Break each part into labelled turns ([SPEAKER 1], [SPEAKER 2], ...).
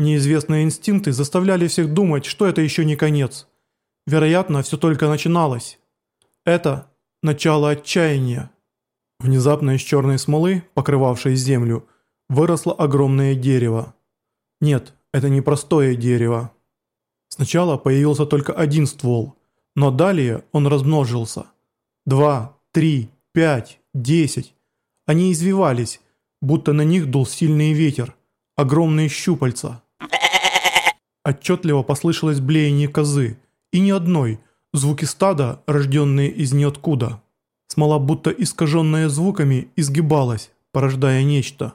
[SPEAKER 1] Неизвестные инстинкты заставляли всех думать, что это еще не конец. Вероятно, все только начиналось. Это начало отчаяния. Внезапно из черной смолы, покрывавшей землю, выросло огромное дерево. Нет, это не простое дерево. Сначала появился только один ствол, но далее он размножился. Два, три, пять, десять. Они извивались, будто на них дул сильный ветер, огромные щупальца. Отчетливо послышалось блеяние козы, и ни одной, звуки стада, рожденные из ниоткуда. Смола, будто искаженная звуками, изгибалась, порождая нечто.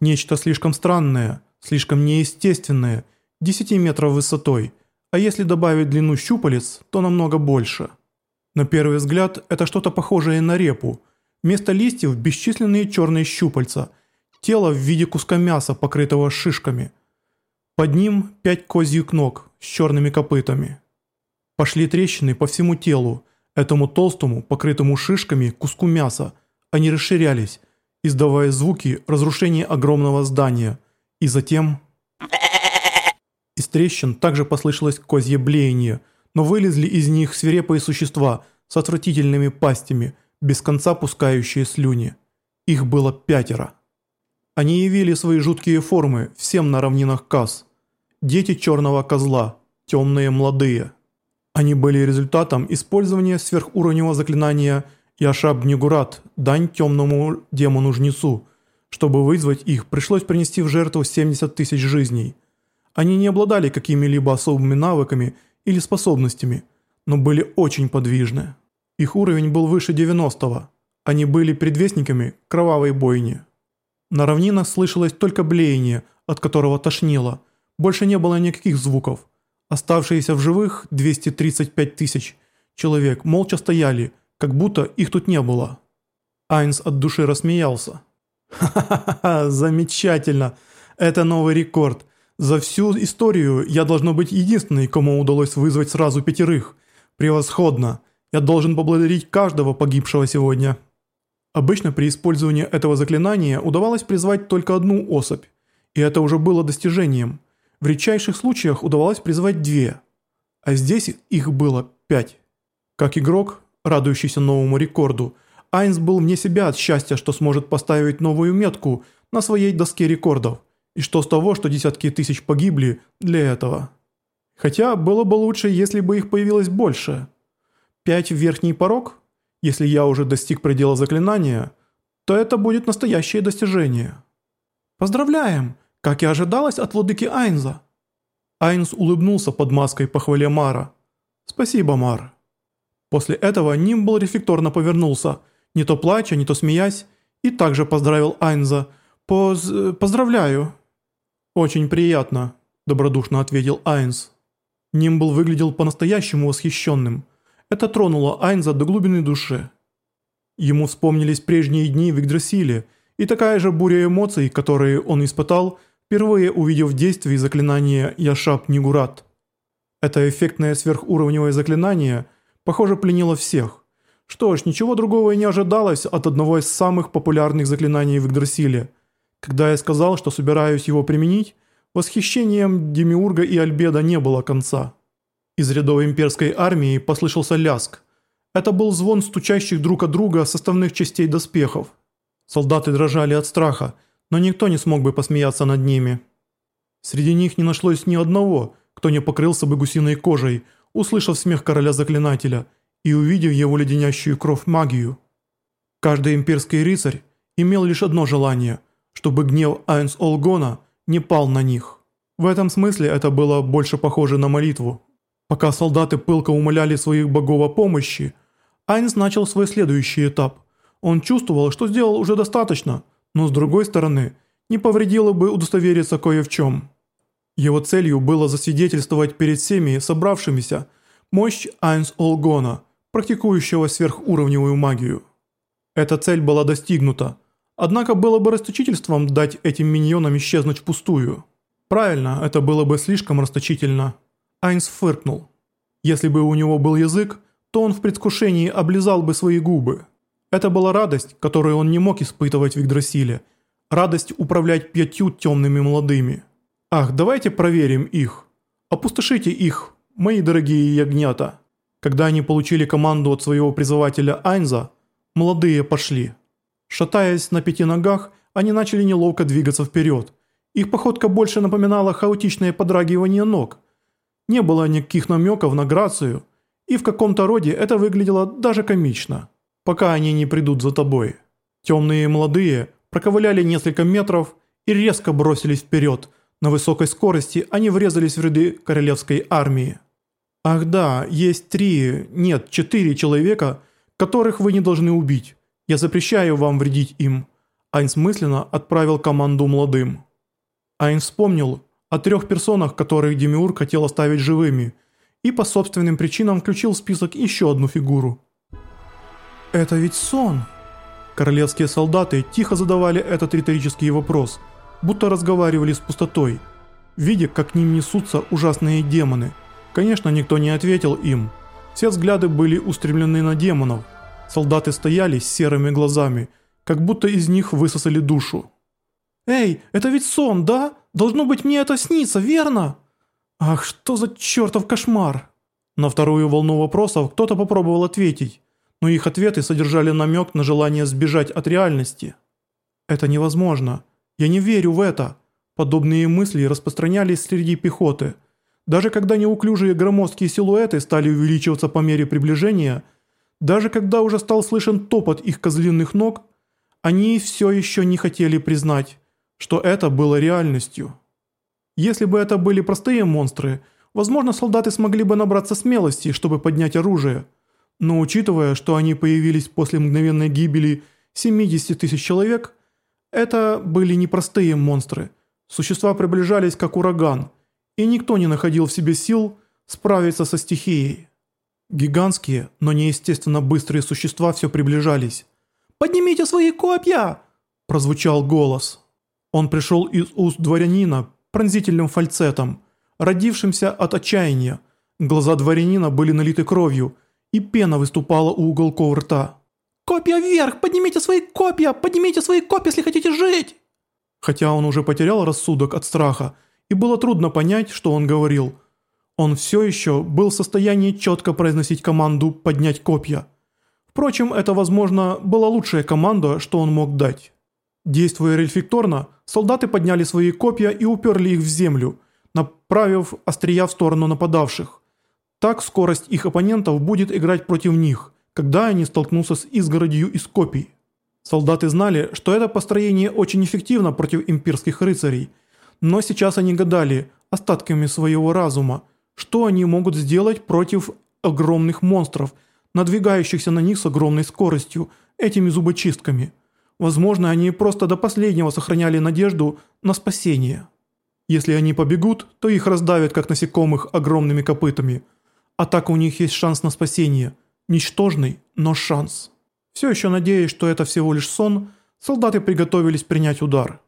[SPEAKER 1] Нечто слишком странное, слишком неестественное, 10 метров высотой, а если добавить длину щупалец, то намного больше. На первый взгляд это что-то похожее на репу. Вместо листьев бесчисленные черные щупальца, тело в виде куска мяса, покрытого шишками. Под ним пять козьих ног с черными копытами. Пошли трещины по всему телу, этому толстому, покрытому шишками куску мяса. Они расширялись, издавая звуки разрушения огромного здания. И затем... Из трещин также послышалось козье блеяние, но вылезли из них свирепые существа с отвратительными пастями, без конца пускающие слюни. Их было пятеро. Они явили свои жуткие формы всем на равнинах Каз. Дети черного козла, темные молодые. Они были результатом использования сверхуровневого заклинания Яшаб Нигурат, дань темному демону-жнецу. Чтобы вызвать их, пришлось принести в жертву 70 тысяч жизней. Они не обладали какими-либо особыми навыками или способностями, но были очень подвижны. Их уровень был выше 90-го. Они были предвестниками кровавой бойни. На равнинах слышалось только блеяние, от которого тошнило. Больше не было никаких звуков. Оставшиеся в живых 235 тысяч человек молча стояли, как будто их тут не было. Айнс от души рассмеялся. «Ха-ха-ха, замечательно! Это новый рекорд. За всю историю я должно быть единственной, кому удалось вызвать сразу пятерых. Превосходно. Я должен поблагодарить каждого погибшего сегодня». Обычно при использовании этого заклинания удавалось призвать только одну особь, и это уже было достижением. В редчайших случаях удавалось призвать две, а здесь их было пять. Как игрок, радующийся новому рекорду, Айнс был вне себя от счастья, что сможет поставить новую метку на своей доске рекордов – и что с того, что десятки тысяч погибли для этого? Хотя было бы лучше, если бы их появилось больше. Пять в верхний порог? Если я уже достиг предела заклинания, то это будет настоящее достижение. Поздравляем, как и ожидалось от владыки Айнза. Айнз улыбнулся под маской похвале Мара. Спасибо, Мар. После этого Нимбл рефлекторно повернулся, не то плача, не то смеясь, и также поздравил Айнза. Поз... поздравляю. «Очень приятно», – добродушно ответил Айнс. Нимбл выглядел по-настоящему восхищенным. Это тронуло Айнза до глубины души. Ему вспомнились прежние дни в Игдрасиле и такая же буря эмоций, которые он испытал, впервые увидев в действии заклинание Яшап Нигурат. Это эффектное сверхуровневое заклинание, похоже, пленило всех. Что ж, ничего другого и не ожидалось от одного из самых популярных заклинаний в Игдрасиле – когда я сказал, что собираюсь его применить, восхищением Демиурга и Альбеда не было конца. Из рядов имперской армии послышался ляск. Это был звон стучащих друг от друга составных частей доспехов. Солдаты дрожали от страха, но никто не смог бы посмеяться над ними. Среди них не нашлось ни одного, кто не покрылся бы гусиной кожей, услышав смех короля заклинателя и увидев его леденящую кровь магию. Каждый имперский рыцарь имел лишь одно желание – чтобы гнев Айнс Олгона не пал на них. В этом смысле это было больше похоже на молитву. Пока солдаты пылко умоляли своих богов о помощи, Айнс начал свой следующий этап. Он чувствовал, что сделал уже достаточно, но с другой стороны, не повредило бы удостовериться кое в чем. Его целью было засвидетельствовать перед всеми собравшимися мощь Айнс Олгона, практикующего сверхуровневую магию. Эта цель была достигнута – Однако было бы расточительством дать этим миньонам исчезнуть впустую. Правильно, это было бы слишком расточительно. Айнс фыркнул. Если бы у него был язык, то он в предвкушении облизал бы свои губы. Это была радость, которую он не мог испытывать в Игдрасиле. Радость управлять пятью темными молодыми. Ах, давайте проверим их. Опустошите их, мои дорогие ягнята. Когда они получили команду от своего призывателя Айнза, молодые пошли. Шатаясь на пяти ногах, они начали неловко двигаться вперед. Их походка больше напоминала хаотичное подрагивание ног. Не было никаких намеков на грацию, и в каком-то роде это выглядело даже комично. Пока они не придут за тобой. Темные молодые проковыляли несколько метров и резко бросились вперед. На высокой скорости они врезались в ряды королевской армии. Ах да, есть три, нет, четыре человека, которых вы не должны убить. Я запрещаю вам вредить им. Айнс мысленно отправил команду молодым. Айнс вспомнил о трех персонах, которых Демиур хотел оставить живыми, и по собственным причинам включил в список еще одну фигуру. «Это ведь сон!» Королевские солдаты тихо задавали этот риторический вопрос, будто разговаривали с пустотой, видя, как к ним несутся ужасные демоны. Конечно, никто не ответил им. Все взгляды были устремлены на демонов. Солдаты стояли с серыми глазами, как будто из них высосали душу. «Эй, это ведь сон, да? Должно быть мне это снится, верно?» «Ах, что за чертов кошмар!» На вторую волну вопросов кто-то попробовал ответить, но их ответы содержали намек на желание сбежать от реальности. «Это невозможно. Я не верю в это». Подобные мысли распространялись среди пехоты. Даже когда неуклюжие громоздкие силуэты стали увеличиваться по мере приближения, даже когда уже стал слышен топот их козлиных ног, они все еще не хотели признать, что это было реальностью. Если бы это были простые монстры, возможно солдаты смогли бы набраться смелости, чтобы поднять оружие – но учитывая, что они появились после мгновенной гибели 70 тысяч человек, это были непростые монстры. Существа приближались как ураган, и никто не находил в себе сил справиться со стихией. Гигантские, но неестественно быстрые существа все приближались. «Поднимите свои копья!» – прозвучал голос. Он пришел из уст дворянина пронзительным фальцетом, родившимся от отчаяния. Глаза дворянина были налиты кровью – и пена выступала у уголков рта. «Копья вверх! Поднимите свои копья! Поднимите свои копья, если хотите жить!» Хотя он уже потерял рассудок от страха, и было трудно понять, что он говорил. Он все еще был в состоянии четко произносить команду «поднять копья». Впрочем, это, возможно, была лучшая команда, что он мог дать. Действуя рефлекторно, солдаты подняли свои копья и уперли их в землю, направив острия в сторону нападавших. Так скорость их оппонентов будет играть против них, когда они столкнутся с изгородью из копий. Солдаты знали, что это построение очень эффективно против имперских рыцарей, но сейчас они гадали остатками своего разума, что они могут сделать против огромных монстров, надвигающихся на них с огромной скоростью, этими зубочистками. Возможно, они просто до последнего сохраняли надежду на спасение. Если они побегут, то их раздавят как насекомых огромными копытами – а так у них есть шанс на спасение. Ничтожный, но шанс. Все еще надеясь, что это всего лишь сон, солдаты приготовились принять удар.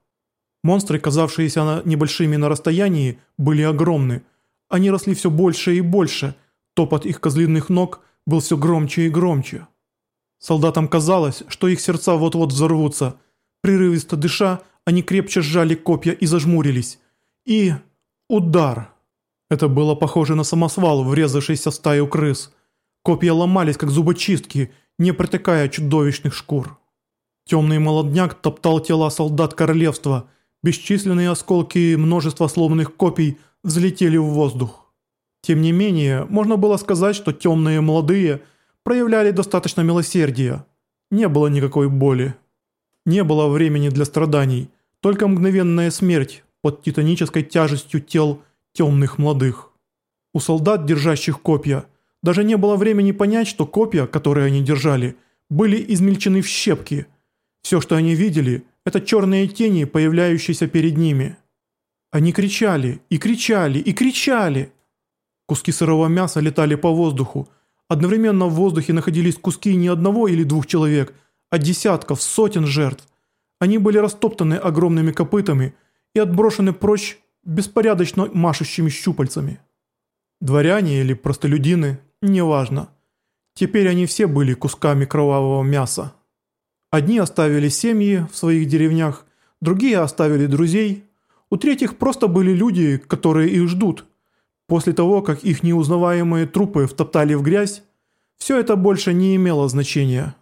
[SPEAKER 1] Монстры, казавшиеся небольшими на расстоянии, были огромны. Они росли все больше и больше, топот их козлиных ног был все громче и громче. Солдатам казалось, что их сердца вот-вот взорвутся. Прерывисто дыша, они крепче сжали копья и зажмурились. И... удар. Это было похоже на самосвал, врезавшийся в стаю крыс. Копья ломались, как зубочистки, не протыкая чудовищных шкур. Темный молодняк топтал тела солдат королевства. Бесчисленные осколки и множество сломанных копий взлетели в воздух. Тем не менее, можно было сказать, что темные молодые проявляли достаточно милосердия. Не было никакой боли. Не было времени для страданий, только мгновенная смерть под титанической тяжестью тел темных молодых. У солдат, держащих копья, даже не было времени понять, что копья, которые они держали, были измельчены в щепки. Все, что они видели, это черные тени, появляющиеся перед ними. Они кричали, и кричали, и кричали. Куски сырого мяса летали по воздуху. Одновременно в воздухе находились куски не одного или двух человек, а десятков, сотен жертв. Они были растоптаны огромными копытами и отброшены прочь беспорядочно машущими щупальцами. Дворяне или простолюдины, неважно. Теперь они все были кусками кровавого мяса. Одни оставили семьи в своих деревнях, другие оставили друзей. У третьих просто были люди, которые их ждут. После того, как их неузнаваемые трупы втоптали в грязь, все это больше не имело значения.